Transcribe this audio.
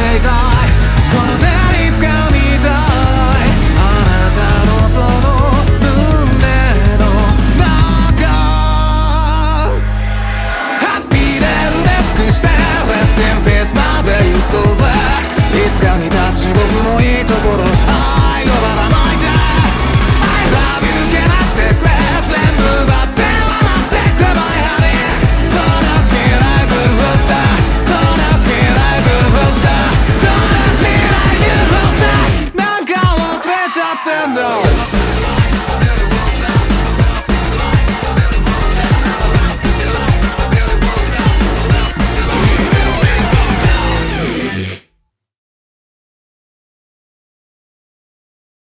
take off Nintendo